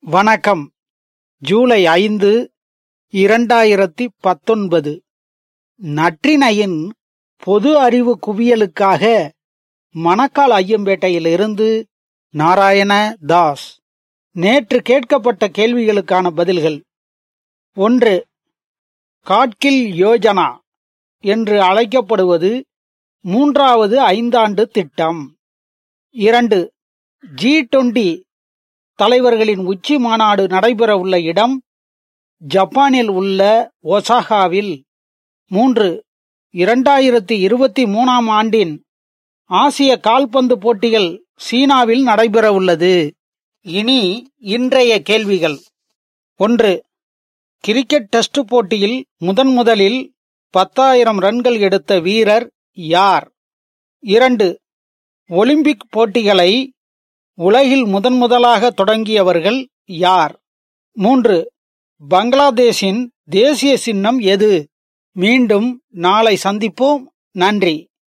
வணக்கம். ஜூலை ஐந்து இரண்டாயிரத்தி பத்தொன்பது. நற்றினையின் பொது அறிவு குவியலுக்காக மணக்கால் ஐயம்பேட்டையிலிருந்து நாராயண தாஸ். நேற்று கேட்கப்பட்ட கேள்விகளுக்கான பதில்கள். ஒன்று காட்கில் யோஜனா என்று அழைக்கப்படுவது மூன்றாவது ஐந்தாண்டு திட்டம். இரண்டு ஜி டுவெண்டி தலைவர்களின் உச்சி மாநாடு நடைபெறவுள்ள இடம் ஜப்பானில் உள்ள ஒசாகாவில் மூன்று இரண்டாயிரத்தி இருபத்தி மூணாம் ஆண்டின் ஆசிய கால்பந்து போட்டிகள் சீனாவில் நடைபெறவுள்ளது. இனி இன்றைய கேள்விகள். ஒன்று கிரிக்கெட் டெஸ்ட் போட்டியில் முதன் முதலில் பத்தாயிரம் ரன்கள் எடுத்த வீரர் யார்? இரண்டு ஒலிம்பிக் போட்டிகளை உலகில் முதன் முதலாக தொடங்கியவர்கள் யார்? மூன்று பங்களாதேஷின் தேசிய சின்னம் எது? மீண்டும் நாளை சந்திப்போம். நன்றி.